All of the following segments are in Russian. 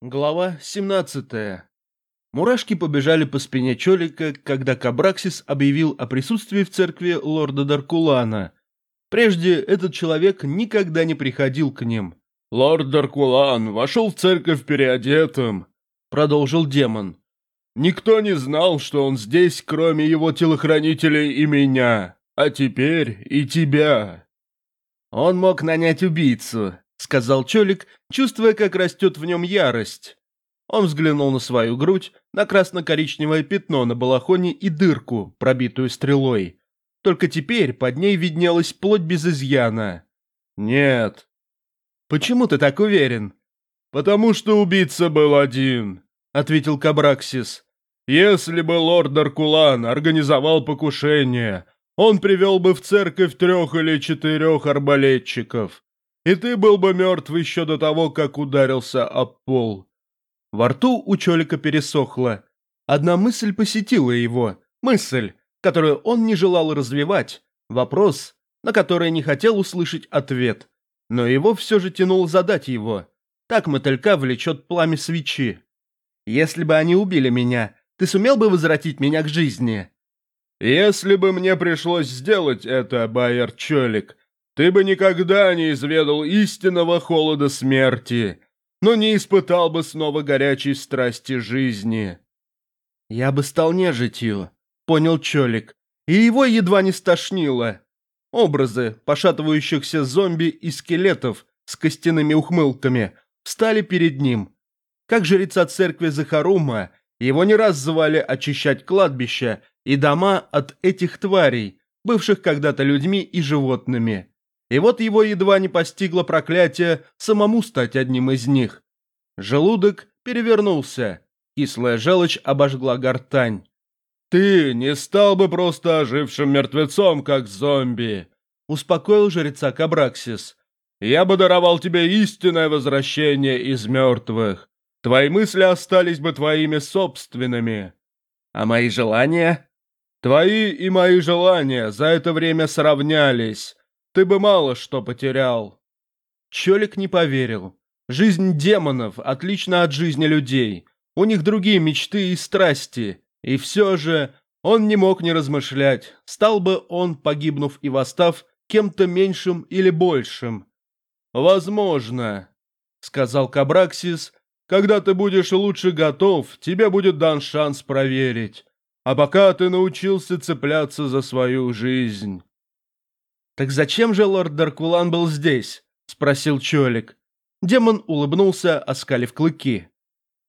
Глава 17. Мурашки побежали по спине Чолика, когда Кабраксис объявил о присутствии в церкви лорда Даркулана. Прежде этот человек никогда не приходил к ним. «Лорд Даркулан вошел в церковь переодетым», — продолжил демон. «Никто не знал, что он здесь, кроме его телохранителей и меня, а теперь и тебя». «Он мог нанять убийцу», — сказал Чолик, чувствуя, как растет в нем ярость. Он взглянул на свою грудь, на красно-коричневое пятно на балахоне и дырку, пробитую стрелой. Только теперь под ней виднелась плоть без изъяна. «Нет». «Почему ты так уверен?» «Потому что убийца был один», — ответил Кабраксис. «Если бы лорд Даркулан организовал покушение, он привел бы в церковь трех или четырех арбалетчиков и ты был бы мертв еще до того, как ударился об пол». Во рту у Чолика пересохло. Одна мысль посетила его. Мысль, которую он не желал развивать. Вопрос, на который не хотел услышать ответ. Но его все же тянуло задать его. Так мотылька влечет пламя свечи. «Если бы они убили меня, ты сумел бы возвратить меня к жизни?» «Если бы мне пришлось сделать это, Байер Чолик, ты бы никогда не изведал истинного холода смерти, но не испытал бы снова горячей страсти жизни. Я бы стал нежитью, понял Чолик, и его едва не стошнило. Образы пошатывающихся зомби и скелетов с костяными ухмылками встали перед ним. Как жреца церкви Захарума, его не раз звали очищать кладбища и дома от этих тварей, бывших когда-то людьми и животными. И вот его едва не постигло проклятие самому стать одним из них. Желудок перевернулся, кислая желчь обожгла гортань. «Ты не стал бы просто ожившим мертвецом, как зомби», — успокоил жреца Кабраксис. «Я бы даровал тебе истинное возвращение из мертвых. Твои мысли остались бы твоими собственными». «А мои желания?» «Твои и мои желания за это время сравнялись ты бы мало что потерял». Чолик не поверил. Жизнь демонов отлична от жизни людей. У них другие мечты и страсти. И все же он не мог не размышлять, стал бы он, погибнув и восстав, кем-то меньшим или большим. «Возможно», — сказал Кабраксис, — «когда ты будешь лучше готов, тебе будет дан шанс проверить. А пока ты научился цепляться за свою жизнь». «Так зачем же лорд Даркулан был здесь?» – спросил Чолик. Демон улыбнулся, оскалив клыки.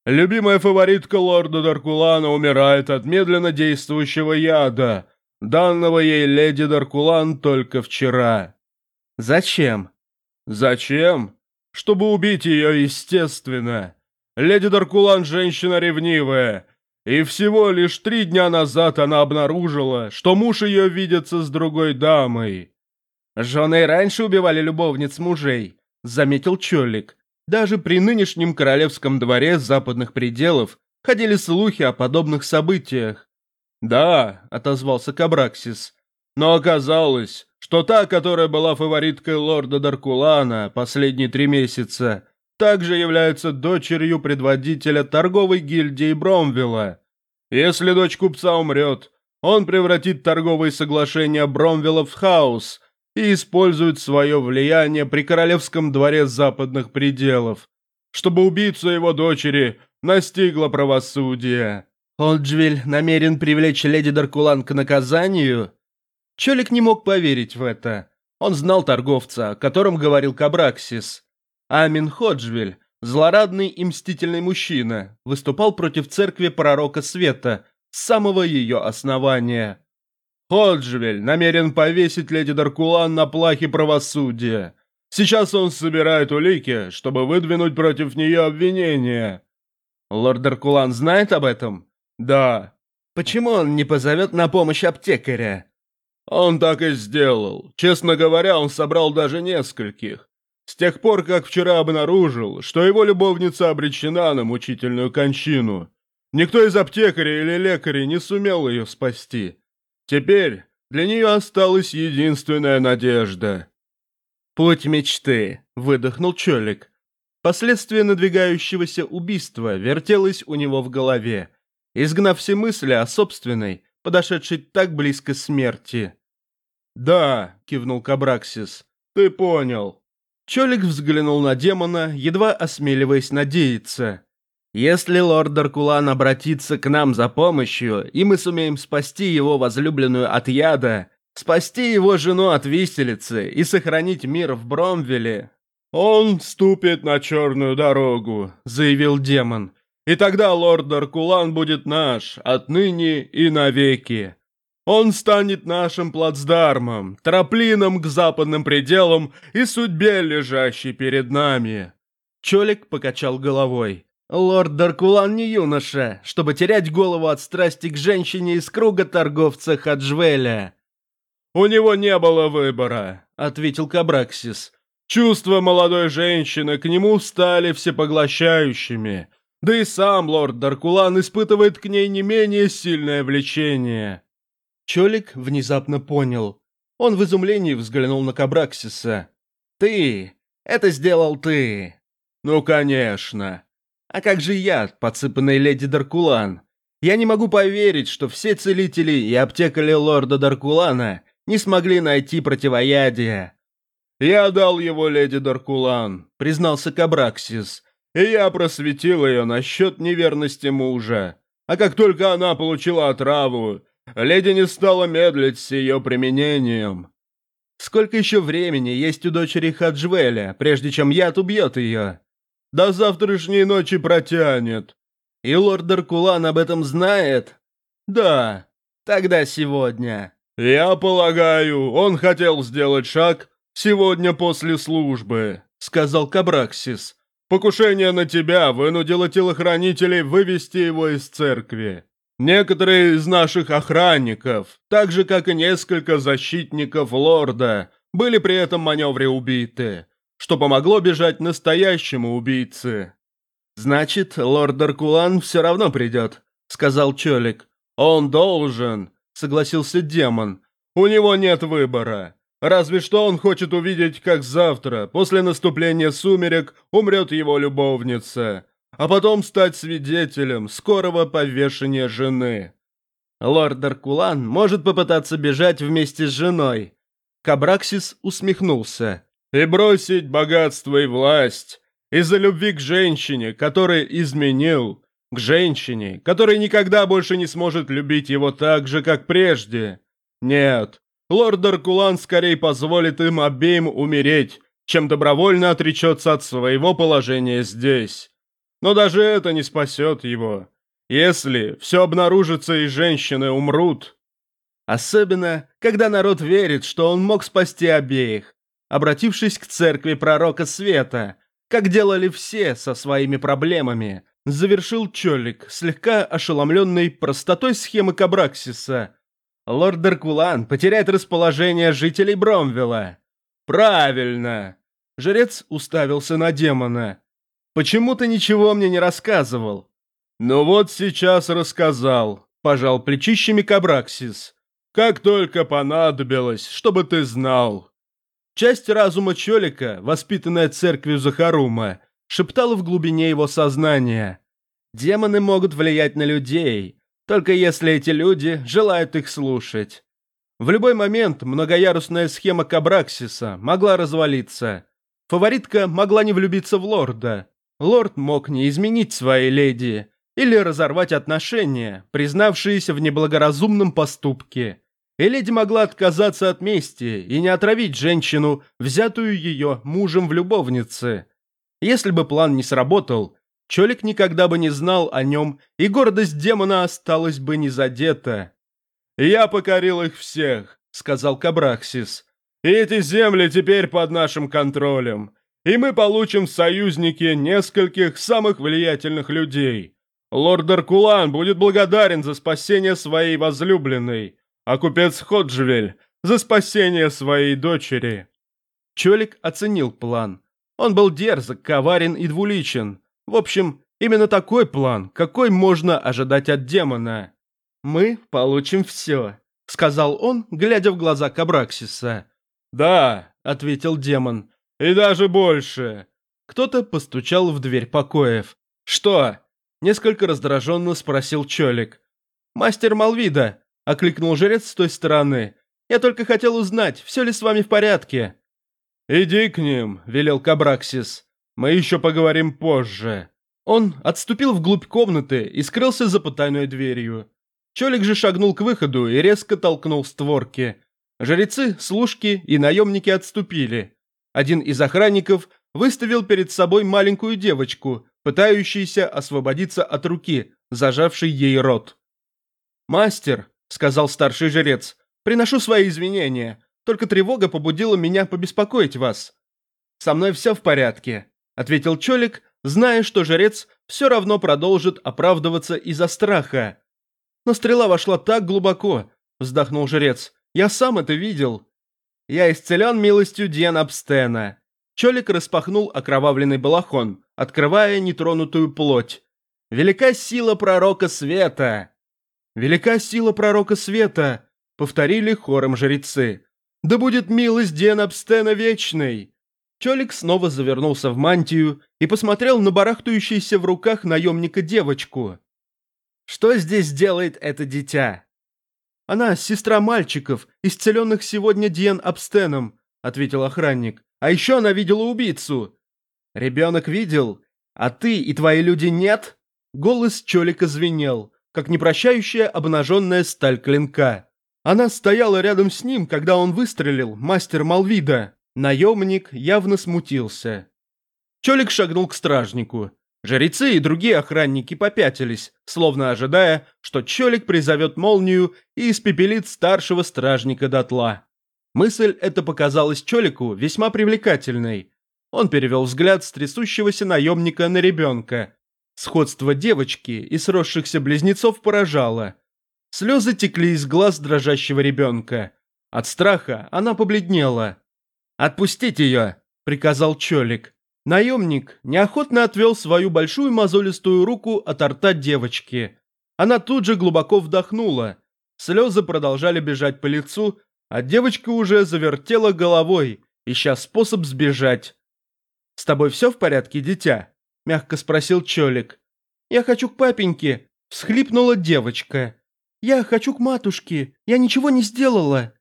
«Любимая фаворитка лорда Даркулана умирает от медленно действующего яда, данного ей леди Даркулан только вчера». «Зачем?» «Зачем? Чтобы убить ее, естественно. Леди Даркулан – женщина ревнивая, и всего лишь три дня назад она обнаружила, что муж ее видится с другой дамой. «Жены раньше убивали любовниц мужей», — заметил Чолик. Даже при нынешнем королевском дворе западных пределов ходили слухи о подобных событиях. «Да», — отозвался Кабраксис, — «но оказалось, что та, которая была фавориткой лорда Даркулана последние три месяца, также является дочерью предводителя торговой гильдии Бромвилла. Если дочь купца умрет, он превратит торговые соглашения Бромвилла в хаос — и использует свое влияние при королевском дворе западных пределов, чтобы убийцу его дочери настигло правосудие. Олджвиль намерен привлечь леди Даркулан к наказанию? Чолик не мог поверить в это. Он знал торговца, о котором говорил Кабраксис. Амин Ходжвиль, злорадный и мстительный мужчина, выступал против церкви пророка света с самого ее основания. Ходжвель намерен повесить леди Даркулан на плахе правосудия. Сейчас он собирает улики, чтобы выдвинуть против нее обвинения. Лорд Даркулан знает об этом? Да. Почему он не позовет на помощь аптекаря? Он так и сделал. Честно говоря, он собрал даже нескольких. С тех пор, как вчера обнаружил, что его любовница обречена на мучительную кончину. Никто из аптекарей или лекарей не сумел ее спасти. Теперь для нее осталась единственная надежда. «Путь мечты», — выдохнул Чолик. Последствия надвигающегося убийства вертелось у него в голове, изгнав все мысли о собственной, подошедшей так близко смерти. «Да», — кивнул Кабраксис, — «ты понял». Чолик взглянул на демона, едва осмеливаясь надеяться. «Если лорд Даркулан обратится к нам за помощью, и мы сумеем спасти его возлюбленную от яда, спасти его жену от виселицы и сохранить мир в Бромвеле, «Он ступит на черную дорогу», — заявил демон. «И тогда лорд Даркулан будет наш, отныне и навеки. Он станет нашим плацдармом, троплином к западным пределам и судьбе, лежащей перед нами». Чолик покачал головой. «Лорд Даркулан не юноша, чтобы терять голову от страсти к женщине из круга торговца Хаджвеля». «У него не было выбора», — ответил Кабраксис. Чувства молодой женщины к нему стали всепоглощающими. Да и сам лорд Даркулан испытывает к ней не менее сильное влечение. Чолик внезапно понял. Он в изумлении взглянул на Кабраксиса. «Ты! Это сделал ты!» «Ну, конечно!» «А как же я, подсыпанный леди Даркулан? Я не могу поверить, что все целители и аптекари лорда Даркулана не смогли найти противоядие. «Я дал его леди Даркулан», — признался Кабраксис, «и я просветил ее насчет неверности мужа. А как только она получила отраву, леди не стала медлить с ее применением». «Сколько еще времени есть у дочери Хаджвеля, прежде чем яд убьет ее?» «До завтрашней ночи протянет». «И лорд Даркулан об этом знает?» «Да». «Тогда сегодня». «Я полагаю, он хотел сделать шаг, «Сегодня после службы», — сказал Кабраксис. «Покушение на тебя вынудило телохранителей вывести его из церкви. Некоторые из наших охранников, так же, как и несколько защитников лорда, были при этом маневре убиты, что помогло бежать настоящему убийце». «Значит, лорд Даркулан все равно придет», — сказал Чолик. «Он должен», — согласился демон. «У него нет выбора. Разве что он хочет увидеть, как завтра, после наступления сумерек, умрет его любовница, а потом стать свидетелем скорого повешения жены. Лорд Даркулан может попытаться бежать вместе с женой. Кабраксис усмехнулся. И бросить богатство и власть из-за любви к женщине, которой изменил, к женщине, которая никогда больше не сможет любить его так же, как прежде. Нет, Лорд Даркулан скорее позволит им обеим умереть, чем добровольно отречется от своего положения здесь. Но даже это не спасет его. Если все обнаружится и женщины умрут. Особенно, когда народ верит, что он мог спасти обеих, обратившись к церкви пророка света, как делали все со своими проблемами, завершил Чолик, слегка ошеломленный простотой схемы Кабраксиса – Лорд Даркулан потеряет расположение жителей Бромвилла. Правильно. Жрец уставился на демона. Почему ты ничего мне не рассказывал? Ну вот сейчас рассказал, пожал плечищами Кабраксис. Как только понадобилось, чтобы ты знал. Часть разума Чолика, воспитанная церковью Захарума, шептала в глубине его сознания. Демоны могут влиять на людей, только если эти люди желают их слушать. В любой момент многоярусная схема Кабраксиса могла развалиться. Фаворитка могла не влюбиться в лорда. Лорд мог не изменить своей леди или разорвать отношения, признавшиеся в неблагоразумном поступке. И леди могла отказаться от мести и не отравить женщину, взятую ее мужем в любовнице. Если бы план не сработал, Чолик никогда бы не знал о нем, и гордость демона осталась бы не задета. «Я покорил их всех», — сказал Кабраксис. «И эти земли теперь под нашим контролем, и мы получим в союзники нескольких самых влиятельных людей. Лорд Даркулан будет благодарен за спасение своей возлюбленной, а купец Ходжвель — за спасение своей дочери». Чолик оценил план. Он был дерзок, коварен и двуличен, в общем, именно такой план, какой можно ожидать от демона. «Мы получим все», — сказал он, глядя в глаза Кабраксиса. «Да», — ответил демон, — «и даже больше. Кто-то постучал в дверь покоев. «Что?» – несколько раздраженно спросил Чолик. «Мастер Малвида!» – окликнул жрец с той стороны. «Я только хотел узнать, все ли с вами в порядке?» «Иди к ним», – велел Кабраксис. «Мы еще поговорим позже». Он отступил вглубь комнаты и скрылся за потайной дверью. Чолик же шагнул к выходу и резко толкнул створки. Жрецы, служки и наемники отступили. Один из охранников выставил перед собой маленькую девочку, пытающуюся освободиться от руки, зажавшей ей рот. «Мастер», — сказал старший жрец, — «приношу свои извинения, только тревога побудила меня побеспокоить вас». «Со мной все в порядке», — ответил Чолик, зная, что жрец все равно продолжит оправдываться из-за страха. «Но стрела вошла так глубоко», — вздохнул жрец, я сам это видел. Я исцелен милостью Диан Абстена. Чолик распахнул окровавленный балахон, открывая нетронутую плоть. Велика сила пророка света. Велика сила пророка света, повторили хором жрецы. Да будет милость Диан Абстена вечной. Чолик снова завернулся в мантию и посмотрел на барахтающуюся в руках наемника девочку. Что здесь делает это дитя? «Она сестра мальчиков, исцеленных сегодня Диен Абстеном», — ответил охранник. «А еще она видела убийцу». «Ребенок видел? А ты и твои люди нет?» Голос Чолика звенел, как непрощающая обнаженная сталь клинка. Она стояла рядом с ним, когда он выстрелил, мастер Малвида. Наемник явно смутился. Чолик шагнул к стражнику. Жрецы и другие охранники попятились, словно ожидая, что Чолик призовет молнию и испепелит старшего стражника дотла. Мысль эта показалась Чолику весьма привлекательной. Он перевел взгляд с трясущегося наемника на ребенка. Сходство девочки и сросшихся близнецов поражало. Слезы текли из глаз дрожащего ребенка. От страха она побледнела. «Отпустить ее!» – приказал Чолик. Наемник неохотно отвел свою большую мозолистую руку от рта девочки. Она тут же глубоко вдохнула. Слезы продолжали бежать по лицу, а девочка уже завертела головой, ища способ сбежать. «С тобой все в порядке, дитя?» – мягко спросил Чолик. «Я хочу к папеньке», – всхлипнула девочка. «Я хочу к матушке, я ничего не сделала».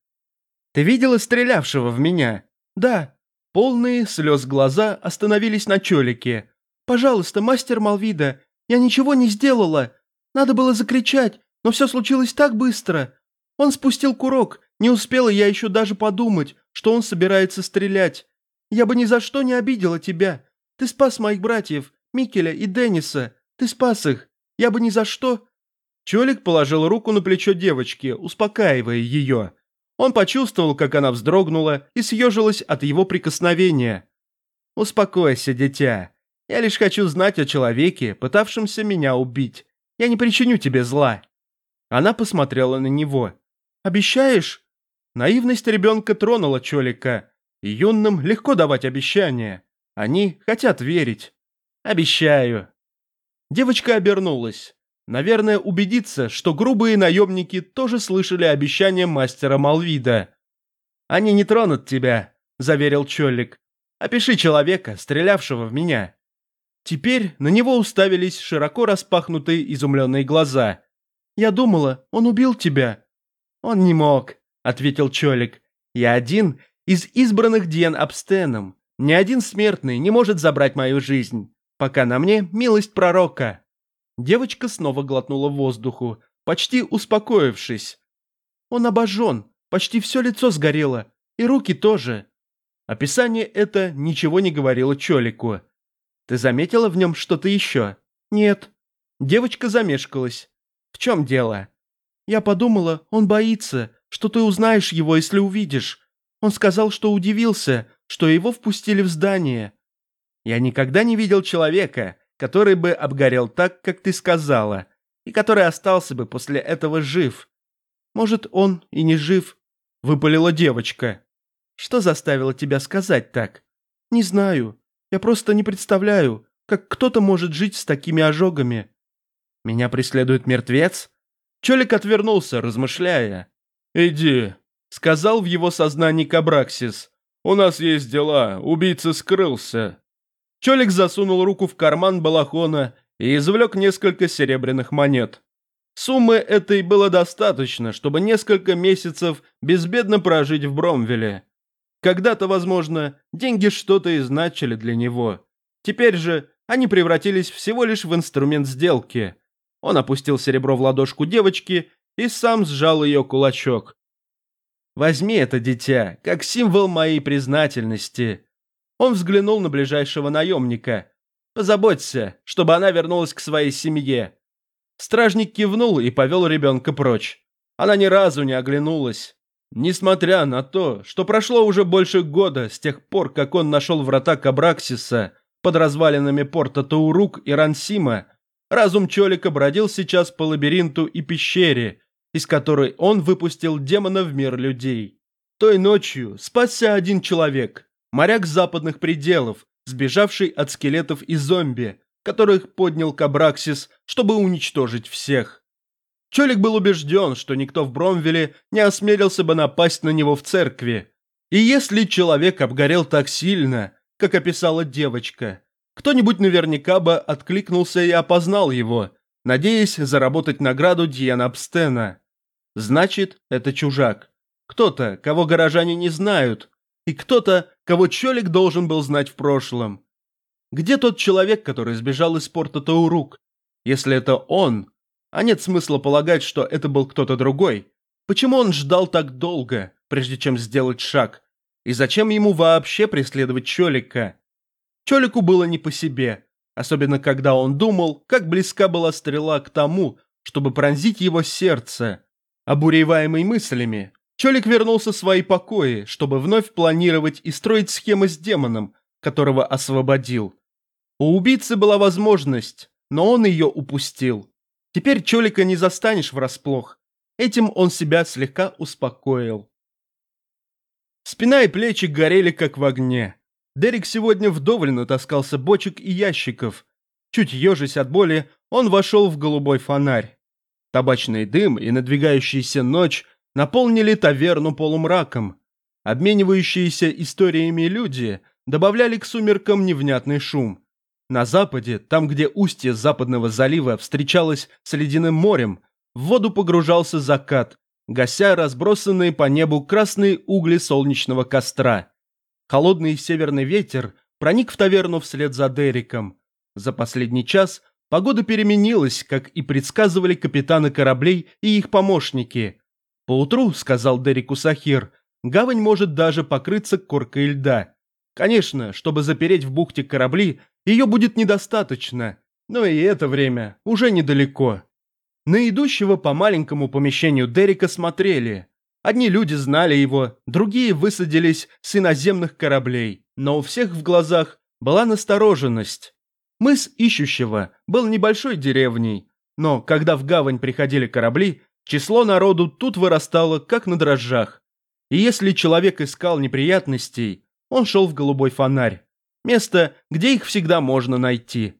«Ты видела стрелявшего в меня?» «Да, Полные слез глаза остановились на Чолике. «Пожалуйста, мастер Малвида, я ничего не сделала. Надо было закричать, но все случилось так быстро. Он спустил курок, не успела я еще даже подумать, что он собирается стрелять. Я бы ни за что не обидела тебя. Ты спас моих братьев, Микеля и Денниса. Ты спас их. Я бы ни за что...» Чолик положил руку на плечо девочки, успокаивая ее. Он почувствовал, как она вздрогнула и съежилась от его прикосновения. «Успокойся, дитя. Я лишь хочу знать о человеке, пытавшемся меня убить. Я не причиню тебе зла». Она посмотрела на него. «Обещаешь?» Наивность ребенка тронула Чолика. Юным легко давать обещания. Они хотят верить. «Обещаю». Девочка обернулась. Наверное, убедиться, что грубые наемники тоже слышали обещание мастера Малвида. «Они не тронут тебя», – заверил Чоллик. «Опиши человека, стрелявшего в меня». Теперь на него уставились широко распахнутые изумленные глаза. «Я думала, он убил тебя». «Он не мог», – ответил Чолик. «Я один из избранных Диен Абстеном. Ни один смертный не может забрать мою жизнь, пока на мне милость пророка». Девочка снова глотнула воздуху, почти успокоившись. Он обожжен, почти все лицо сгорело, и руки тоже. Описание это ничего не говорило Чолику. Ты заметила в нем что-то еще? Нет. Девочка замешкалась. В чем дело? Я подумала, он боится, что ты узнаешь его, если увидишь. Он сказал, что удивился, что его впустили в здание. Я никогда не видел человека, который бы обгорел так, как ты сказала, и который остался бы после этого жив. Может, он и не жив, выпалила девочка. Что заставило тебя сказать так? Не знаю. Я просто не представляю, как кто-то может жить с такими ожогами. Меня преследует мертвец? Чолик отвернулся, размышляя. «Иди», — сказал в его сознании Кабраксис. «У нас есть дела, убийца скрылся». Чолик засунул руку в карман балахона и извлек несколько серебряных монет. Суммы этой было достаточно, чтобы несколько месяцев безбедно прожить в Бромвеле. Когда-то, возможно, деньги что-то и значили для него. Теперь же они превратились всего лишь в инструмент сделки. Он опустил серебро в ладошку девочки и сам сжал ее кулачок. «Возьми это, дитя, как символ моей признательности». Он взглянул на ближайшего наемника. «Позаботься, чтобы она вернулась к своей семье». Стражник кивнул и повел ребенка прочь. Она ни разу не оглянулась. Несмотря на то, что прошло уже больше года с тех пор, как он нашел врата Кабраксиса под развалинами порта Таурук и Рансима, разум Чолика бродил сейчас по лабиринту и пещере, из которой он выпустил демона в мир людей. Той ночью спасся один человек, моряк западных пределов, сбежавший от скелетов и зомби, которых поднял Кабраксис, чтобы уничтожить всех. Чолик был убежден, что никто в Бромвеле не осмелился бы напасть на него в церкви. И если человек обгорел так сильно, как описала девочка, кто-нибудь наверняка бы откликнулся и опознал его, надеясь заработать награду Диана Абстена. Значит, это чужак. Кто-то, кого горожане не знают, и кто-то, кого Чолик должен был знать в прошлом. Где тот человек, который сбежал из порта Таурук? Если это он, а нет смысла полагать, что это был кто-то другой. Почему он ждал так долго, прежде чем сделать шаг? И зачем ему вообще преследовать Чолика? Чолику было не по себе, особенно когда он думал, как близка была стрела к тому, чтобы пронзить его сердце. Обуреваемый мыслями, Чолик вернулся в свои покои, чтобы вновь планировать и строить схемы с демоном, которого освободил. У убийцы была возможность, но он ее упустил. Теперь Чолика не застанешь врасплох. Этим он себя слегка успокоил. Спина и плечи горели как в огне. Дерек сегодня вдоволь натаскался бочек и ящиков. Чуть ежась от боли, он вошел в голубой фонарь. Табачный дым и надвигающаяся ночь наполнили таверну полумраком. Обменивающиеся историями люди добавляли к сумеркам невнятный шум. На западе, там, где устье западного залива встречалось с ледяным морем, в воду погружался закат, гася разбросанные по небу красные угли солнечного костра. Холодный северный ветер проник в таверну вслед за Дериком. За последний час погода переменилась, как и предсказывали капитаны кораблей и их помощники. «Поутру», — сказал Дерику Сахир, — «гавань может даже покрыться коркой льда. Конечно, чтобы запереть в бухте корабли, ее будет недостаточно, но и это время уже недалеко. На идущего по маленькому помещению Дерека смотрели. Одни люди знали его, другие высадились с иноземных кораблей, но у всех в глазах была настороженность. Мыс ищущего был небольшой деревней, но когда в гавань приходили корабли, число народу тут вырастало как на дрожжах. И если человек искал неприятностей, он шел в голубой фонарь. Место, где их всегда можно найти.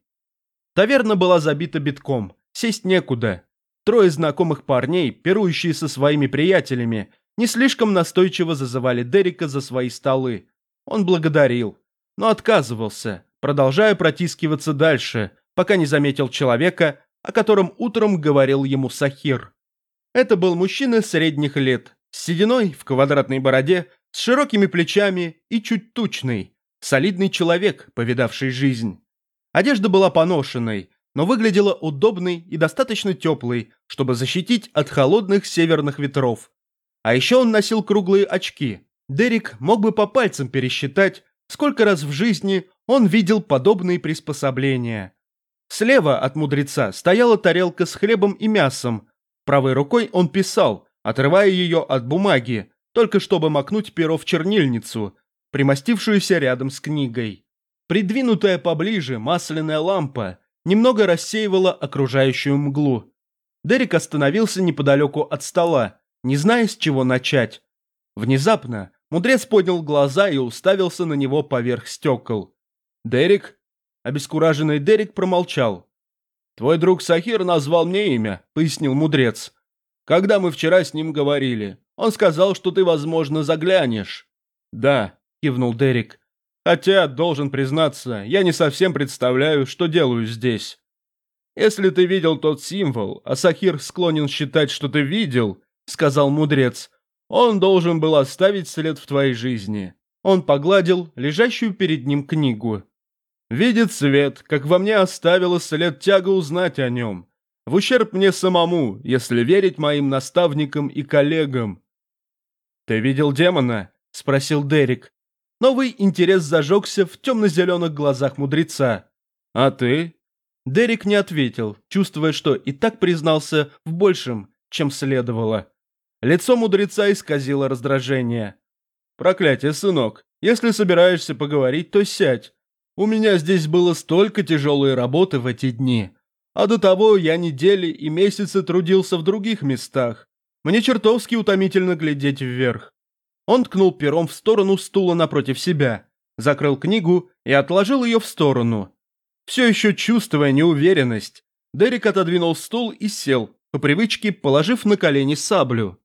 Таверна была забита битком, сесть некуда. Трое знакомых парней, пирующие со своими приятелями, не слишком настойчиво зазывали Дерека за свои столы. Он благодарил, но отказывался, продолжая протискиваться дальше, пока не заметил человека, о котором утром говорил ему Сахир. Это был мужчина средних лет, с сединой в квадратной бороде, с широкими плечами и чуть тучный, Солидный человек, повидавший жизнь. Одежда была поношенной, но выглядела удобной и достаточно теплой, чтобы защитить от холодных северных ветров. А еще он носил круглые очки. Дерек мог бы по пальцам пересчитать, сколько раз в жизни он видел подобные приспособления. Слева от мудреца стояла тарелка с хлебом и мясом. Правой рукой он писал, отрывая ее от бумаги, только чтобы макнуть перо в чернильницу, примостившуюся рядом с книгой. Придвинутая поближе масляная лампа немного рассеивала окружающую мглу. Дерек остановился неподалеку от стола, не зная, с чего начать. Внезапно мудрец поднял глаза и уставился на него поверх стекол. «Дерек?» Обескураженный Дерек промолчал. «Твой друг Сахир назвал мне имя», — пояснил мудрец. «Когда мы вчера с ним говорили, он сказал, что ты, возможно, заглянешь». «Да», – кивнул Дерек. Хотя, должен признаться, я не совсем представляю, что делаю здесь. Если ты видел тот символ, а Сахир склонен считать, что ты видел, сказал мудрец, он должен был оставить след в твоей жизни. Он погладил лежащую перед ним книгу. Видит свет, как во мне оставила след тяга узнать о нем. В ущерб мне самому, если верить моим наставникам и коллегам. «Ты видел демона?» – спросил Дерек. Новый интерес зажегся в темно-зеленых глазах мудреца. «А ты?» Дерек не ответил, чувствуя, что и так признался в большем, чем следовало. Лицо мудреца исказило раздражение. «Проклятие, сынок, если собираешься поговорить, то сядь. У меня здесь было столько тяжелой работы в эти дни. А до того я недели и месяцы трудился в других местах. Мне чертовски утомительно глядеть вверх. Он ткнул пером в сторону стула напротив себя, закрыл книгу и отложил ее в сторону. Все еще чувствуя неуверенность, Дерек отодвинул стул и сел, по привычке положив на колени саблю.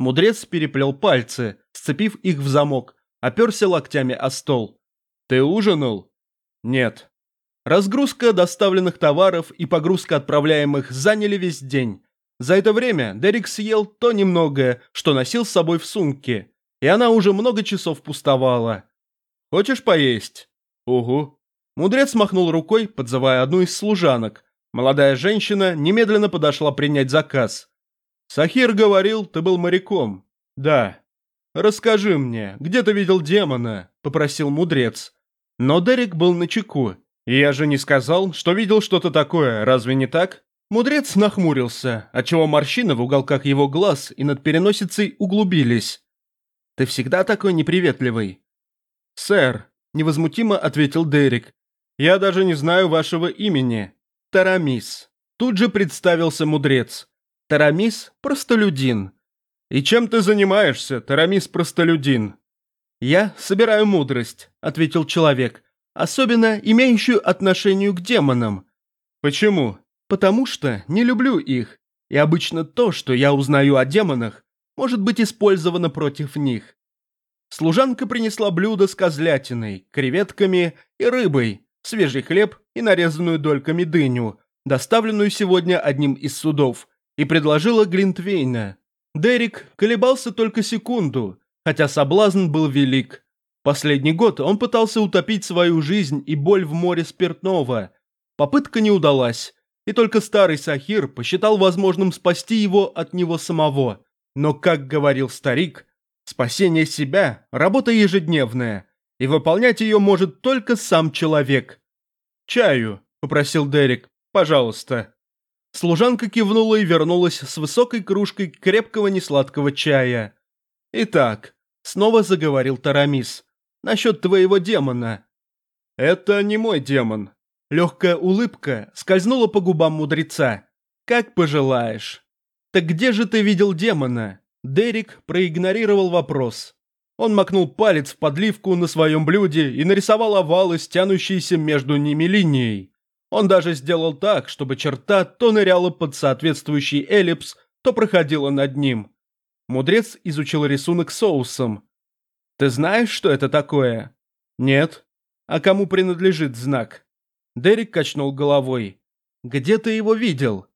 Мудрец переплел пальцы, сцепив их в замок, оперся локтями о стол. «Ты ужинал?» «Нет». Разгрузка доставленных товаров и погрузка отправляемых заняли весь день. За это время Дерек съел то немногое, что носил с собой в сумке, и она уже много часов пустовала. «Хочешь поесть?» «Угу». Мудрец махнул рукой, подзывая одну из служанок. Молодая женщина немедленно подошла принять заказ. «Сахир говорил, ты был моряком». «Да». «Расскажи мне, где ты видел демона?» – попросил мудрец. Но Дерек был на чеку. «Я же не сказал, что видел что-то такое, разве не так?» Мудрец нахмурился, отчего морщины в уголках его глаз и над переносицей углубились. Ты всегда такой неприветливый». «Сэр», — невозмутимо ответил Дерек, — «я даже не знаю вашего имени. Тарамис». Тут же представился мудрец. «Тарамис – простолюдин». «И чем ты занимаешься, Тарамис простолюдин?» «Я собираю мудрость», – ответил человек, особенно имеющую отношение к демонам. «Почему?» «Потому что не люблю их, и обычно то, что я узнаю о демонах, может быть использовано против них. Служанка принесла блюдо с козлятиной, креветками и рыбой, свежий хлеб и нарезанную дольками дыню, доставленную сегодня одним из судов, и предложила Глинтвейна. Дерек колебался только секунду, хотя соблазн был велик. Последний год он пытался утопить свою жизнь и боль в море спиртного. Попытка не удалась, и только старый Сахир посчитал возможным спасти его от него самого. Но, как говорил старик, спасение себя – работа ежедневная, и выполнять ее может только сам человек. «Чаю», – попросил Дерек, – «пожалуйста». Служанка кивнула и вернулась с высокой кружкой крепкого несладкого чая. «Итак», – снова заговорил Тарамис, – «насчет твоего демона». «Это не мой демон». Легкая улыбка скользнула по губам мудреца. «Как пожелаешь». «Так где же ты видел демона?» Дерек проигнорировал вопрос. Он макнул палец в подливку на своем блюде и нарисовал овалы, стянущиеся между ними линией. Он даже сделал так, чтобы черта то ныряла под соответствующий эллипс, то проходила над ним. Мудрец изучил рисунок соусом. «Ты знаешь, что это такое?» «Нет». «А кому принадлежит знак?» Дерек качнул головой. «Где ты его видел?»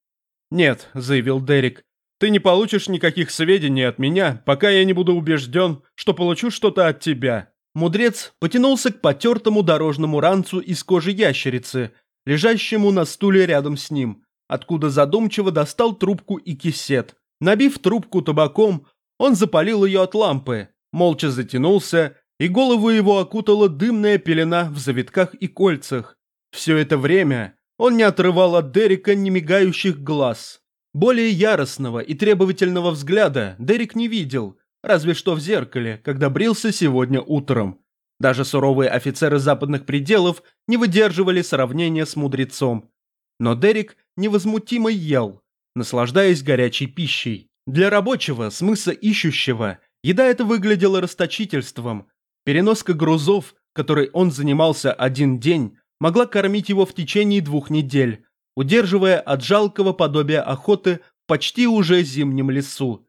«Нет», — заявил Дерек. Ты не получишь никаких сведений от меня, пока я не буду убежден, что получу что-то от тебя». Мудрец потянулся к потертому дорожному ранцу из кожи ящерицы, лежащему на стуле рядом с ним, откуда задумчиво достал трубку и кисет. Набив трубку табаком, он запалил ее от лампы, молча затянулся, и голову его окутала дымная пелена в завитках и кольцах. Все это время он не отрывал от Дерека немигающих глаз. Более яростного и требовательного взгляда Дерек не видел, разве что в зеркале, когда брился сегодня утром. Даже суровые офицеры западных пределов не выдерживали сравнения с мудрецом. Но Дерек невозмутимо ел, наслаждаясь горячей пищей. Для рабочего, смысла ищущего, еда это выглядела расточительством. Переноска грузов, которой он занимался один день, могла кормить его в течение двух недель, удерживая от жалкого подобия охоты в почти уже зимнем лесу.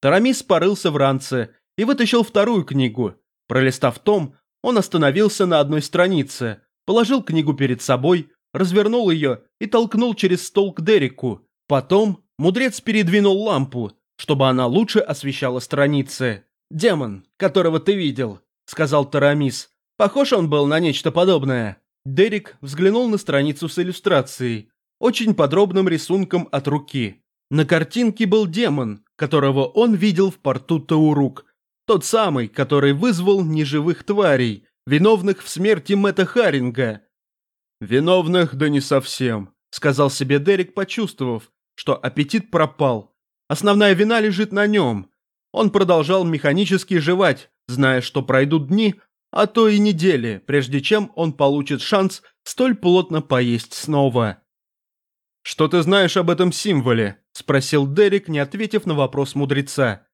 Тарамис порылся в ранце и вытащил вторую книгу. Пролистав том, Он остановился на одной странице, положил книгу перед собой, развернул ее и толкнул через стол к Дереку. Потом мудрец передвинул лампу, чтобы она лучше освещала страницы. «Демон, которого ты видел», — сказал Тарамис. «Похож он был на нечто подобное». Дерек взглянул на страницу с иллюстрацией, очень подробным рисунком от руки. На картинке был демон, которого он видел в порту Таурук. Тот самый, который вызвал неживых тварей, виновных в смерти Мэтта Харинга. «Виновных, да не совсем», — сказал себе Дерек, почувствовав, что аппетит пропал. Основная вина лежит на нем. Он продолжал механически жевать, зная, что пройдут дни, а то и недели, прежде чем он получит шанс столь плотно поесть снова. «Что ты знаешь об этом символе?» – спросил Дерек, не ответив на вопрос мудреца.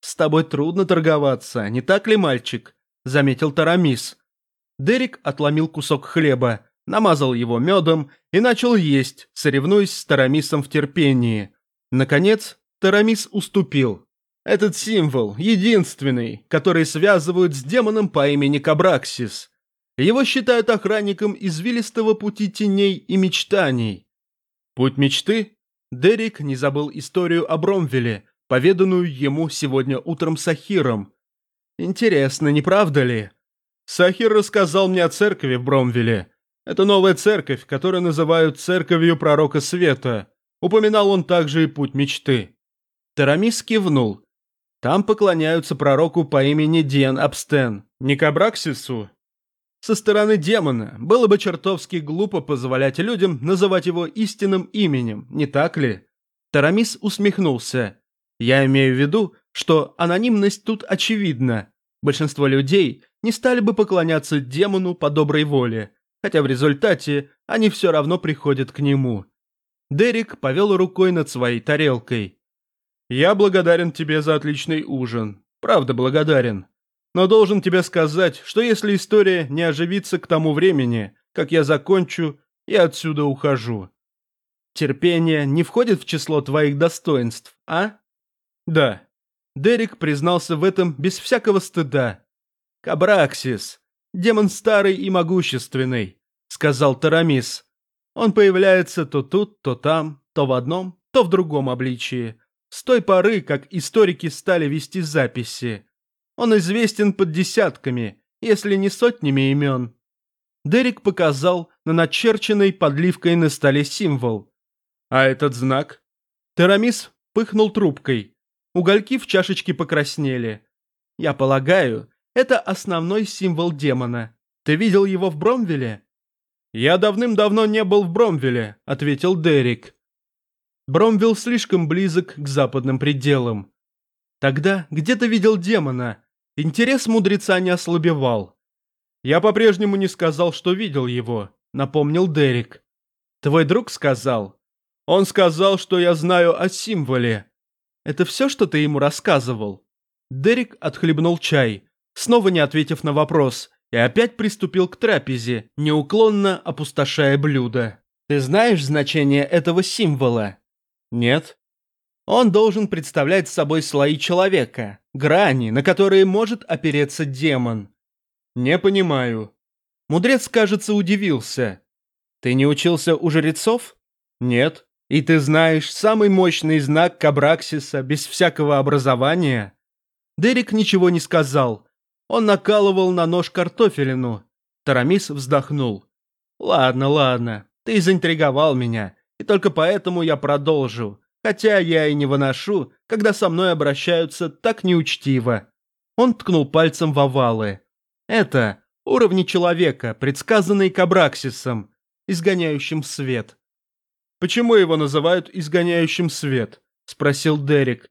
«С тобой трудно торговаться, не так ли, мальчик?» – заметил Тарамис. Дерек отломил кусок хлеба, намазал его медом и начал есть, соревнуясь с Тарамисом в терпении. Наконец, Тарамис уступил. Этот символ единственный, который связывают с демоном по имени Кабраксис. Его считают охранником извилистого пути теней и мечтаний. Путь мечты? Дерек не забыл историю о Бромвеле, поведанную ему сегодня утром Сахиром. Интересно, не правда ли? Сахир рассказал мне о церкви в Бромвеле. Это новая церковь, которую называют церковью пророка света. Упоминал он также и путь мечты. Тарамис кивнул. Там поклоняются пророку по имени Диан Абстен, не Кабраксису. Со стороны демона было бы чертовски глупо позволять людям называть его истинным именем, не так ли? Тарамис усмехнулся. Я имею в виду, что анонимность тут очевидна. Большинство людей не стали бы поклоняться демону по доброй воле, хотя в результате они все равно приходят к нему. Дерек повел рукой над своей тарелкой. Я благодарен тебе за отличный ужин. Правда благодарен. Но должен тебе сказать, что если история не оживится к тому времени, как я закончу, я отсюда ухожу. Терпение не входит в число твоих достоинств, а? Да. Дерек признался в этом без всякого стыда. Кабраксис, демон старый и могущественный, сказал Тарамис. Он появляется то тут, то там, то в одном, то в другом обличии. С той поры, как историки стали вести записи. Он известен под десятками, если не сотнями имен. Дерек показал на начерченный подливкой на столе символ. А этот знак? Терамис пыхнул трубкой. Угольки в чашечке покраснели. Я полагаю, это основной символ демона. Ты видел его в Бромвеле? Я давным-давно не был в Бромвеле, ответил Дерек. Бромвилл слишком близок к западным пределам. Тогда где-то видел демона. Интерес мудреца не ослабевал. Я по-прежнему не сказал, что видел его, напомнил Дерек. Твой друг сказал. Он сказал, что я знаю о символе. Это все, что ты ему рассказывал? Дерек отхлебнул чай, снова не ответив на вопрос, и опять приступил к трапезе, неуклонно опустошая блюдо. Ты знаешь значение этого символа? Нет. Он должен представлять собой слои человека, грани, на которые может опереться демон. Не понимаю. Мудрец, кажется, удивился. Ты не учился у жрецов? Нет. И ты знаешь самый мощный знак Кабраксиса без всякого образования? Дерек ничего не сказал. Он накалывал на нож картофелину. Тарамис вздохнул. Ладно, ладно, ты заинтриговал меня и только поэтому я продолжу, хотя я и не выношу, когда со мной обращаются так неучтиво. Он ткнул пальцем в овалы. Это уровни человека, предсказанные Кабраксисом, изгоняющим свет. «Почему его называют изгоняющим свет?» – спросил Дерек.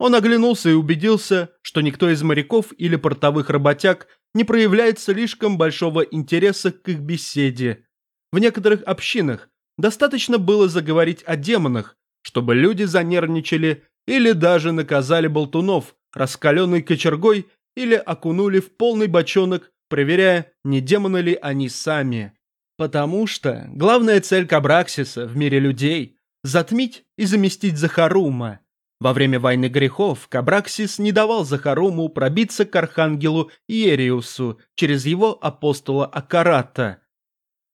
Он оглянулся и убедился, что никто из моряков или портовых работяг не проявляет слишком большого интереса к их беседе. В некоторых общинах Достаточно было заговорить о демонах, чтобы люди занервничали или даже наказали болтунов, раскаленной кочергой или окунули в полный бочонок, проверяя, не демоны ли они сами. Потому что главная цель Кабраксиса в мире людей – затмить и заместить Захарума. Во время войны грехов Кабраксис не давал Захаруму пробиться к архангелу Иериусу через его апостола Акарата.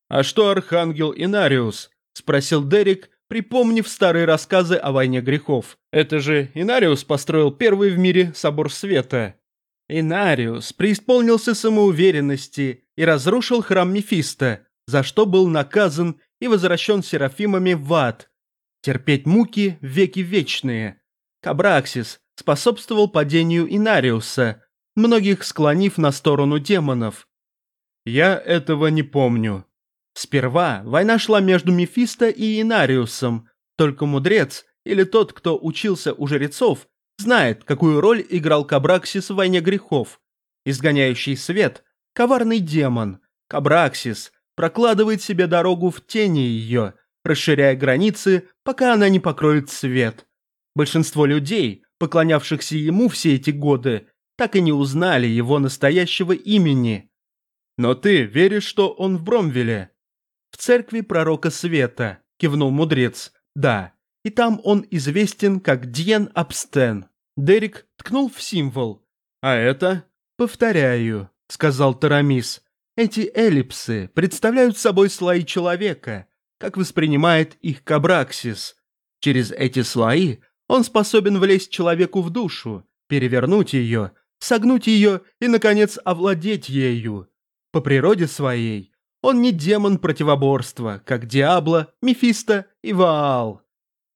«А что архангел Инариус?» – спросил Дерек, припомнив старые рассказы о войне грехов. «Это же Инариус построил первый в мире собор света». Инариус преисполнился самоуверенности и разрушил храм Мефиста, за что был наказан и возвращен серафимами в ад. Терпеть муки веки вечные. Кабраксис способствовал падению Инариуса, многих склонив на сторону демонов. Я этого не помню. Сперва война шла между Мефисто и Инариусом, только мудрец или тот, кто учился у жрецов, знает, какую роль играл Кабраксис в войне грехов. Изгоняющий свет, коварный демон, Кабраксис, прокладывает себе дорогу в тени ее, расширяя границы, пока она не покроет свет. Большинство людей, поклонявшихся ему все эти годы, так и не узнали его настоящего имени. «Но ты веришь, что он в Бромвеле?» «В церкви пророка света», – кивнул мудрец. «Да, и там он известен как Дьен Абстен». Дерек ткнул в символ. «А это?» «Повторяю», – сказал Тарамис. «Эти эллипсы представляют собой слои человека, как воспринимает их Кабраксис. Через эти слои он способен влезть человеку в душу, перевернуть ее, согнуть ее и, наконец, овладеть ею. По природе своей он не демон противоборства, как Диабло, Мефисто и Ваал.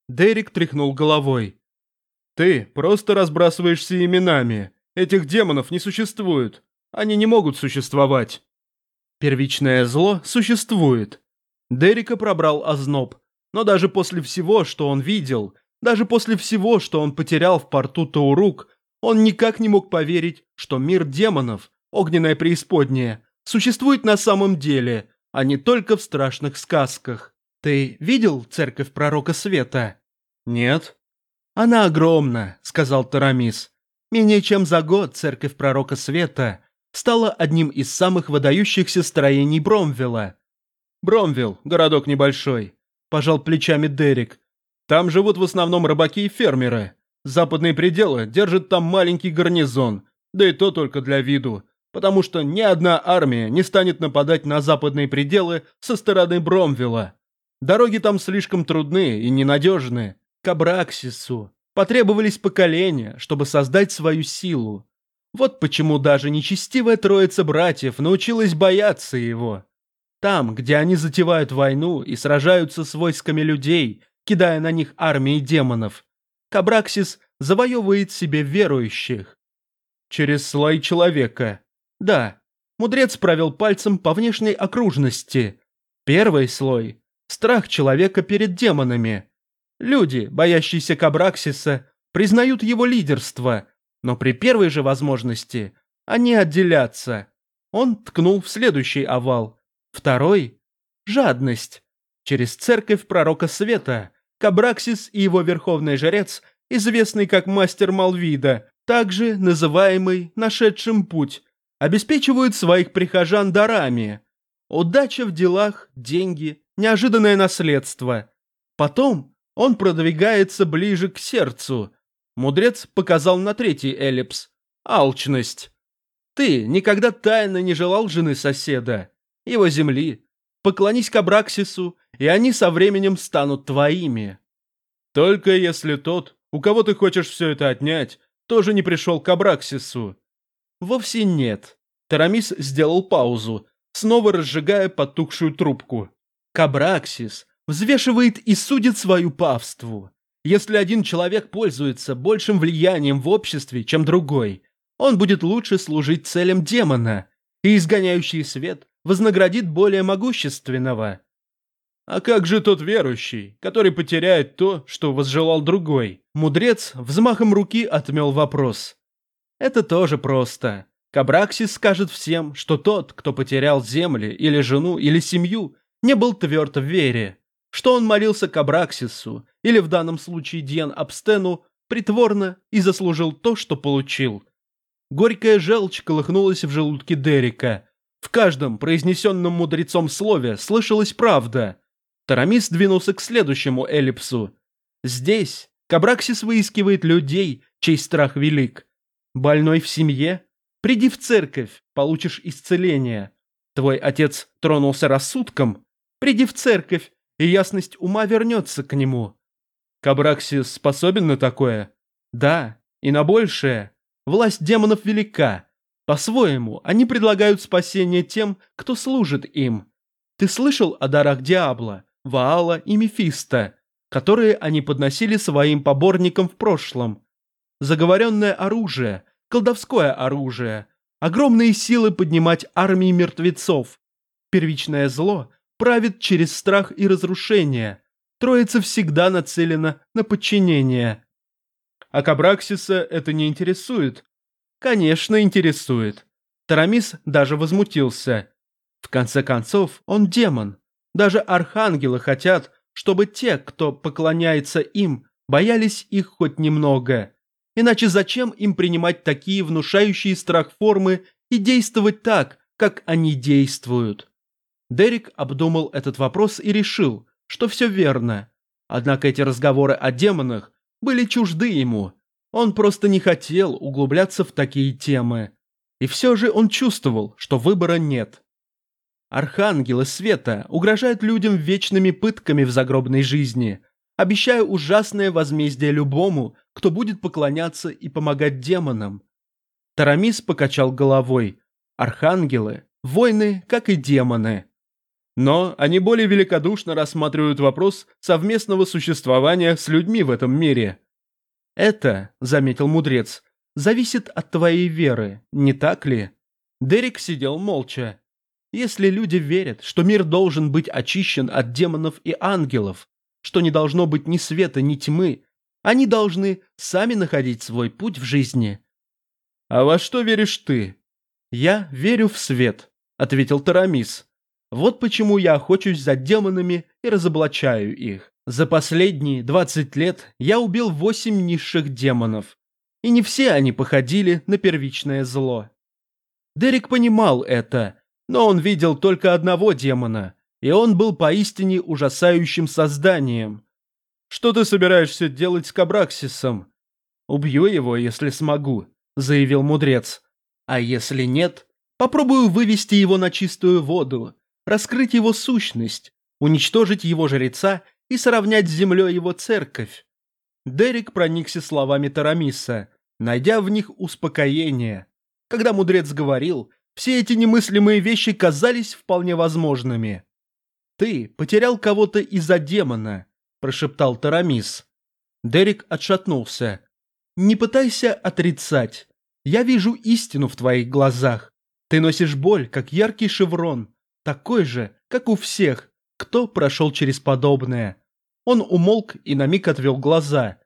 Дерек тряхнул головой. «Ты просто разбрасываешься именами. Этих демонов не существует. Они не могут существовать». Первичное зло существует. Дерека пробрал озноб. Но даже после всего, что он видел, даже после всего, что он потерял в порту Таурук, он никак не мог поверить, что мир демонов, огненная преисподняя, существует на самом деле, а не только в страшных сказках. Ты видел церковь пророка света? Нет. Она огромна, сказал Тарамис. Менее чем за год церковь пророка света стала одним из самых выдающихся строений Бромвилла. Бромвилл, городок небольшой, пожал плечами Дерек. Там живут в основном рыбаки и фермеры. Западные пределы держат там маленький гарнизон, да и то только для виду потому что ни одна армия не станет нападать на западные пределы со стороны Бромвилла. Дороги там слишком трудные и ненадежные. К Абраксису потребовались поколения, чтобы создать свою силу. Вот почему даже нечестивая троица братьев научилась бояться его. Там, где они затевают войну и сражаются с войсками людей, кидая на них армии демонов, Кабраксис завоевывает себе верующих. Через слой человека, да, мудрец провел пальцем по внешней окружности. Первый слой – страх человека перед демонами. Люди, боящиеся Кабраксиса, признают его лидерство, но при первой же возможности они отделятся. Он ткнул в следующий овал. Второй – жадность. Через церковь пророка света Кабраксис и его верховный жрец, известный как мастер Малвида, также называемый «нашедшим путь», обеспечивают своих прихожан дарами. Удача в делах, деньги, неожиданное наследство. Потом он продвигается ближе к сердцу. Мудрец показал на третий эллипс – алчность. Ты никогда тайно не желал жены соседа, его земли. Поклонись к Абраксису, и они со временем станут твоими. Только если тот, у кого ты хочешь все это отнять, тоже не пришел к Абраксису. Вовсе нет. Тарамис сделал паузу, снова разжигая потухшую трубку. Кабраксис взвешивает и судит свою павству. Если один человек пользуется большим влиянием в обществе, чем другой, он будет лучше служить целям демона, и изгоняющий свет вознаградит более могущественного. А как же тот верующий, который потеряет то, что возжелал другой? Мудрец взмахом руки отмел вопрос. Это тоже просто. Кабраксис скажет всем, что тот, кто потерял земли или жену или семью, не был тверд в вере, что он молился Кабраксису или в данном случае Диан Абстену притворно и заслужил то, что получил. Горькая желчь колыхнулась в желудке Дерека. В каждом произнесенном мудрецом слове слышалась правда. Тарамис двинулся к следующему эллипсу. Здесь Кабраксис выискивает людей, чей страх велик. Больной в семье? Приди в церковь, получишь исцеление. Твой отец тронулся рассудком? Приди в церковь, и ясность ума вернется к нему. Кабраксис способен на такое? Да, и на большее. Власть демонов велика. По-своему, они предлагают спасение тем, кто служит им. Ты слышал о дарах Диабла, Ваала и Мефиста, которые они подносили своим поборникам в прошлом? Заговоренное оружие, колдовское оружие, огромные силы поднимать армии мертвецов. Первичное зло правит через страх и разрушение. Троица всегда нацелена на подчинение. А Кабраксиса это не интересует. Конечно, интересует. Тарамис даже возмутился. В конце концов, он демон. Даже архангелы хотят, чтобы те, кто поклоняется им, боялись их хоть немного. Иначе зачем им принимать такие внушающие страх формы и действовать так, как они действуют? Дерек обдумал этот вопрос и решил, что все верно. Однако эти разговоры о демонах были чужды ему. Он просто не хотел углубляться в такие темы. И все же он чувствовал, что выбора нет. Архангелы света угрожают людям вечными пытками в загробной жизни, обещая ужасное возмездие любому, кто будет поклоняться и помогать демонам. Тарамис покачал головой. Архангелы – войны, как и демоны. Но они более великодушно рассматривают вопрос совместного существования с людьми в этом мире. «Это, — заметил мудрец, — зависит от твоей веры, не так ли?» Дерек сидел молча. Если люди верят, что мир должен быть очищен от демонов и ангелов, что не должно быть ни света, ни тьмы, они должны сами находить свой путь в жизни. «А во что веришь ты?» «Я верю в свет», — ответил Тарамис. «Вот почему я охочусь за демонами и разоблачаю их. За последние 20 лет я убил восемь низших демонов, и не все они походили на первичное зло». Дерек понимал это, но он видел только одного демона, и он был поистине ужасающим созданием. «Что ты собираешься делать с Кабраксисом?» «Убью его, если смогу», — заявил мудрец. «А если нет, попробую вывести его на чистую воду, раскрыть его сущность, уничтожить его жреца и сравнять с землей его церковь». Дерек проникся словами Тарамиса, найдя в них успокоение. Когда мудрец говорил, все эти немыслимые вещи казались вполне возможными. «Ты потерял кого-то из-за демона», – прошептал Тарамис. Дерек отшатнулся. «Не пытайся отрицать. Я вижу истину в твоих глазах. Ты носишь боль, как яркий шеврон, такой же, как у всех, кто прошел через подобное». Он умолк и на миг отвел глаза.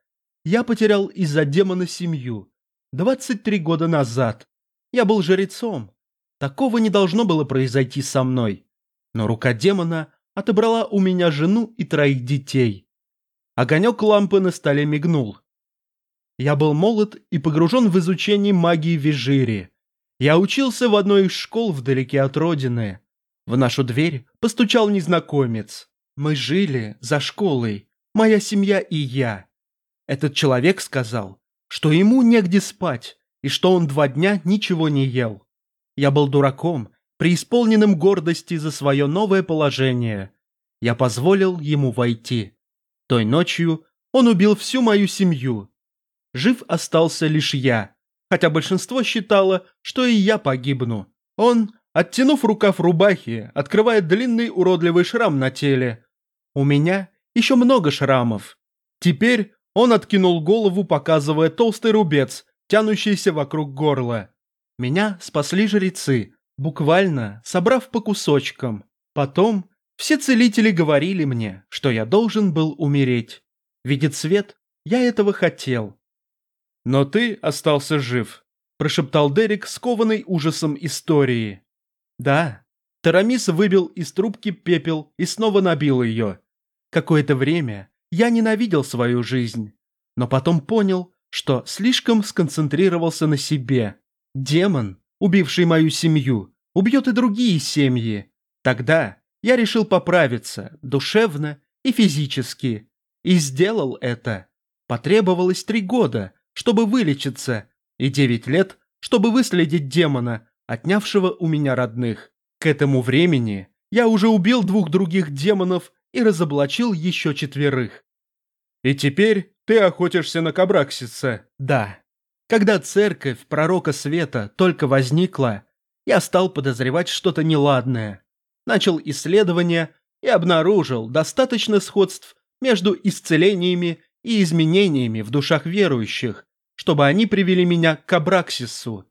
«Я потерял из-за демона семью. 23 года назад. Я был жрецом, Такого не должно было произойти со мной. Но рука демона отобрала у меня жену и троих детей. Огонек лампы на столе мигнул. Я был молод и погружен в изучение магии Вижири. Я учился в одной из школ вдалеке от родины. В нашу дверь постучал незнакомец. Мы жили за школой, моя семья и я. Этот человек сказал, что ему негде спать и что он два дня ничего не ел. Я был дураком, преисполненным гордости за свое новое положение. Я позволил ему войти. Той ночью он убил всю мою семью. Жив остался лишь я, хотя большинство считало, что и я погибну. Он, оттянув рукав рубахи, открывает длинный уродливый шрам на теле. У меня еще много шрамов. Теперь он откинул голову, показывая толстый рубец, тянущийся вокруг горла. Меня спасли жрецы, буквально собрав по кусочкам. Потом все целители говорили мне, что я должен был умереть. Видит свет, я этого хотел. «Но ты остался жив», – прошептал Дерек, скованный ужасом истории. «Да». Тарамис выбил из трубки пепел и снова набил ее. Какое-то время я ненавидел свою жизнь, но потом понял, что слишком сконцентрировался на себе. Демон, убивший мою семью, убьет и другие семьи. Тогда я решил поправиться душевно и физически. И сделал это. Потребовалось три года, чтобы вылечиться, и девять лет, чтобы выследить демона, отнявшего у меня родных. К этому времени я уже убил двух других демонов и разоблачил еще четверых. И теперь ты охотишься на Кабраксиса? Да. Когда церковь пророка света только возникла, я стал подозревать что-то неладное. Начал исследование и обнаружил достаточно сходств между исцелениями и изменениями в душах верующих, чтобы они привели меня к Абраксису.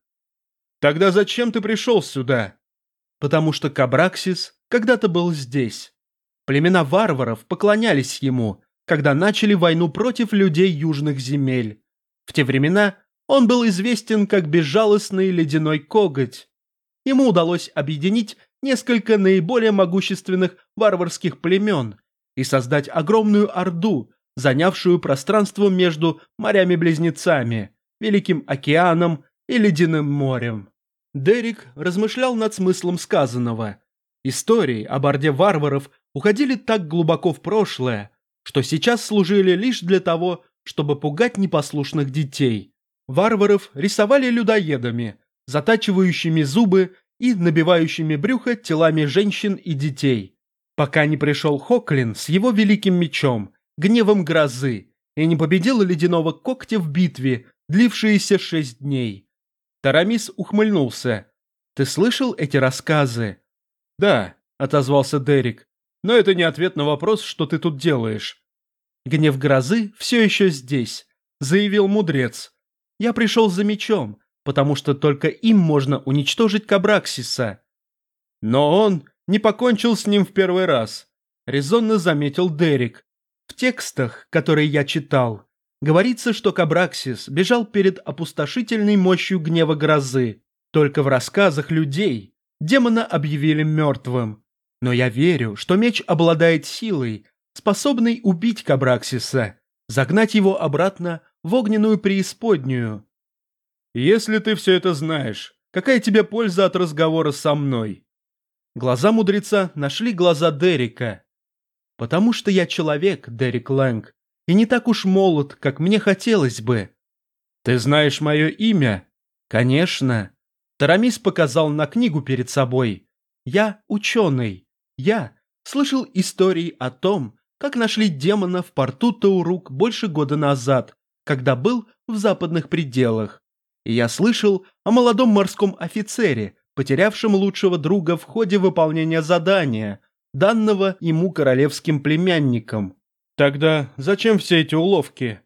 Тогда зачем ты пришел сюда? Потому что Кабраксис когда-то был здесь. Племена варваров поклонялись ему, когда начали войну против людей южных земель. В те времена он был известен как безжалостный ледяной коготь. Ему удалось объединить несколько наиболее могущественных варварских племен и создать огромную орду, занявшую пространство между морями-близнецами, Великим океаном и Ледяным морем. Дерек размышлял над смыслом сказанного. Истории об орде варваров уходили так глубоко в прошлое, что сейчас служили лишь для того, чтобы пугать непослушных детей. Варваров рисовали людоедами, затачивающими зубы и набивающими брюхо телами женщин и детей. Пока не пришел Хоклин с его великим мечом, гневом грозы, и не победил ледяного когтя в битве, длившейся шесть дней. Тарамис ухмыльнулся. «Ты слышал эти рассказы?» «Да», — отозвался Дерек. Но это не ответ на вопрос, что ты тут делаешь. Гнев грозы все еще здесь, заявил мудрец. Я пришел за мечом, потому что только им можно уничтожить Кабраксиса. Но он не покончил с ним в первый раз, резонно заметил Дерек. В текстах, которые я читал, говорится, что Кабраксис бежал перед опустошительной мощью гнева грозы. Только в рассказах людей демона объявили мертвым. Но я верю, что меч обладает силой, способной убить Кабраксиса, загнать его обратно в огненную преисподнюю. Если ты все это знаешь, какая тебе польза от разговора со мной? Глаза мудреца нашли глаза Дерека. Потому что я человек, Дерек Лэнг, и не так уж молод, как мне хотелось бы. Ты знаешь мое имя? Конечно. Тарамис показал на книгу перед собой. Я ученый. Я слышал истории о том, как нашли демона в порту Таурук больше года назад, когда был в западных пределах. И я слышал о молодом морском офицере, потерявшем лучшего друга в ходе выполнения задания, данного ему королевским племянником. Тогда зачем все эти уловки?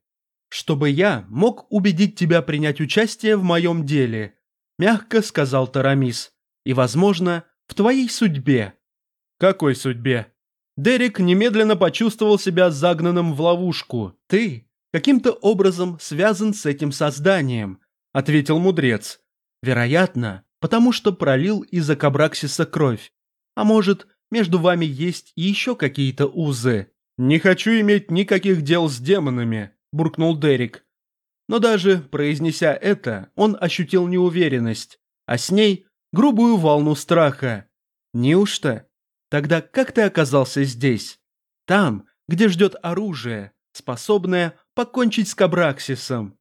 Чтобы я мог убедить тебя принять участие в моем деле, мягко сказал Тарамис, и, возможно, в твоей судьбе. Какой судьбе? Дерек немедленно почувствовал себя загнанным в ловушку. Ты каким-то образом связан с этим созданием, ответил мудрец. Вероятно, потому что пролил из-за Кабраксиса кровь. А может, между вами есть еще какие-то узы? Не хочу иметь никаких дел с демонами, буркнул Дерек. Но даже произнеся это, он ощутил неуверенность, а с ней грубую волну страха. Неужто Тогда как ты оказался здесь? Там, где ждет оружие, способное покончить с Кабраксисом.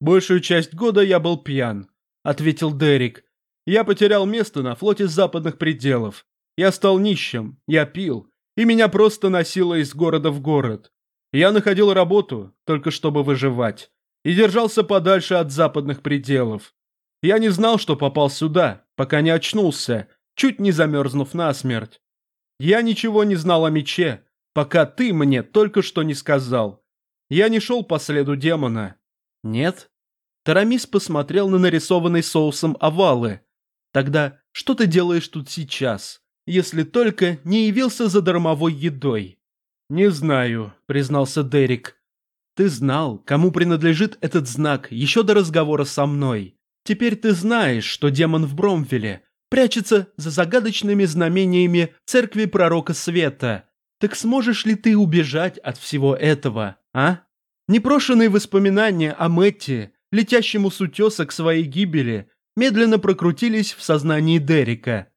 Большую часть года я был пьян, ответил Дерек. Я потерял место на флоте западных пределов. Я стал нищим, я пил, и меня просто носило из города в город. Я находил работу, только чтобы выживать, и держался подальше от западных пределов. Я не знал, что попал сюда, пока не очнулся, чуть не замерзнув насмерть. Я ничего не знал о мече, пока ты мне только что не сказал. Я не шел по следу демона. Нет? Тарамис посмотрел на нарисованный соусом овалы. Тогда что ты делаешь тут сейчас, если только не явился за дармовой едой? Не знаю, признался Дерек. Ты знал, кому принадлежит этот знак еще до разговора со мной. Теперь ты знаешь, что демон в Бромвеле прячется за загадочными знамениями церкви пророка света. Так сможешь ли ты убежать от всего этого, а? Непрошенные воспоминания о Мэтте, летящему с утеса к своей гибели, медленно прокрутились в сознании Дерека.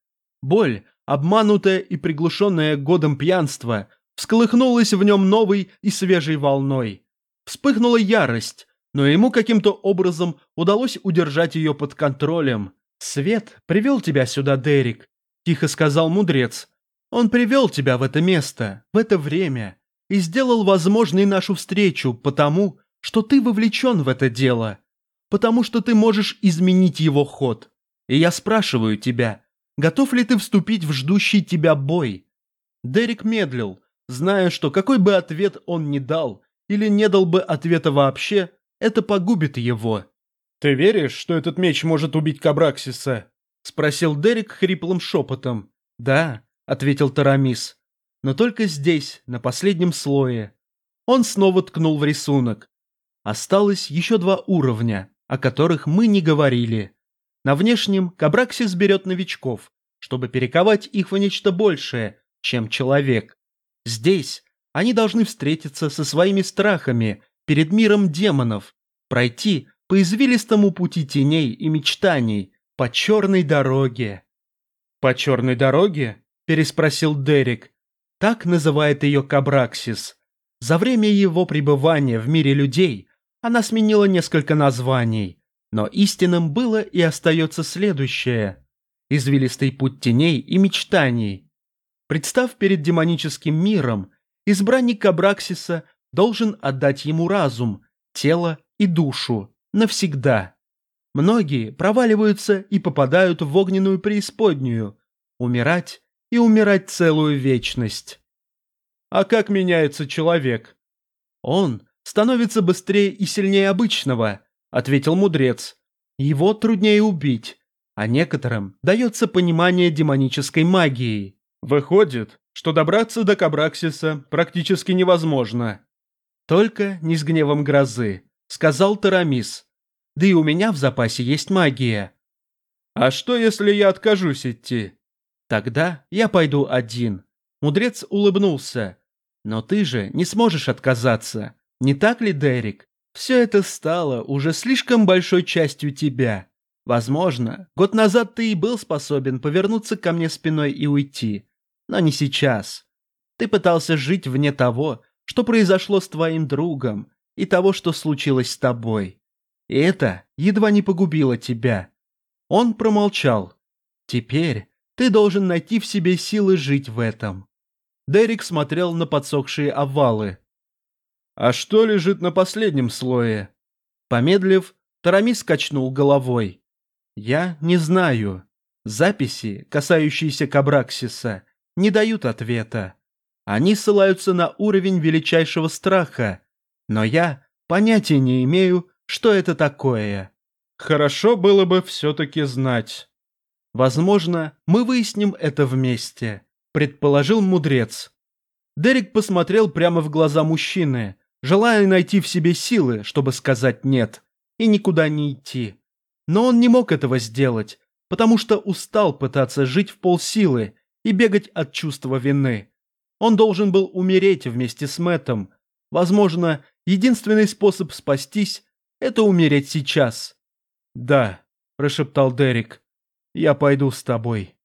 Боль, обманутая и приглушенная годом пьянства, всколыхнулась в нем новой и свежей волной. Вспыхнула ярость, но ему каким-то образом удалось удержать ее под контролем. «Свет привел тебя сюда, Дерек», – тихо сказал мудрец. «Он привел тебя в это место, в это время, и сделал возможной нашу встречу потому, что ты вовлечен в это дело, потому что ты можешь изменить его ход. И я спрашиваю тебя, готов ли ты вступить в ждущий тебя бой?» Дерек медлил, зная, что какой бы ответ он ни дал, или не дал бы ответа вообще, это погубит его. «Ты веришь, что этот меч может убить Кабраксиса?» – спросил Дерек хриплым шепотом. «Да», – ответил Тарамис. «Но только здесь, на последнем слое». Он снова ткнул в рисунок. Осталось еще два уровня, о которых мы не говорили. На внешнем Кабраксис берет новичков, чтобы перековать их в нечто большее, чем человек. Здесь они должны встретиться со своими страхами перед миром демонов, пройти по извилистому пути теней и мечтаний, по черной дороге. «По черной дороге?» – переспросил Дерек. Так называет ее Кабраксис. За время его пребывания в мире людей она сменила несколько названий, но истинным было и остается следующее. Извилистый путь теней и мечтаний. Представ перед демоническим миром, избранник Кабраксиса должен отдать ему разум, тело и душу навсегда. Многие проваливаются и попадают в огненную преисподнюю, умирать и умирать целую вечность. А как меняется человек? Он становится быстрее и сильнее обычного, ответил мудрец. Его труднее убить, а некоторым дается понимание демонической магии. Выходит, что добраться до Кабраксиса практически невозможно. Только не с гневом грозы сказал Тарамис. Да и у меня в запасе есть магия. А что, если я откажусь идти? Тогда я пойду один. Мудрец улыбнулся. Но ты же не сможешь отказаться. Не так ли, Дерек? Все это стало уже слишком большой частью тебя. Возможно, год назад ты и был способен повернуться ко мне спиной и уйти. Но не сейчас. Ты пытался жить вне того, что произошло с твоим другом, и того, что случилось с тобой. И это едва не погубило тебя. Он промолчал. Теперь ты должен найти в себе силы жить в этом. Дерек смотрел на подсохшие овалы. А что лежит на последнем слое? Помедлив, Тарамис качнул головой. Я не знаю. Записи, касающиеся Кабраксиса, не дают ответа. Они ссылаются на уровень величайшего страха, но я понятия не имею, что это такое. Хорошо было бы все-таки знать. Возможно, мы выясним это вместе, предположил мудрец. Дерек посмотрел прямо в глаза мужчины, желая найти в себе силы, чтобы сказать «нет» и никуда не идти. Но он не мог этого сделать, потому что устал пытаться жить в полсилы и бегать от чувства вины. Он должен был умереть вместе с Мэттом. Возможно, Единственный способ спастись – это умереть сейчас. «Да», – прошептал Дерек, – «я пойду с тобой».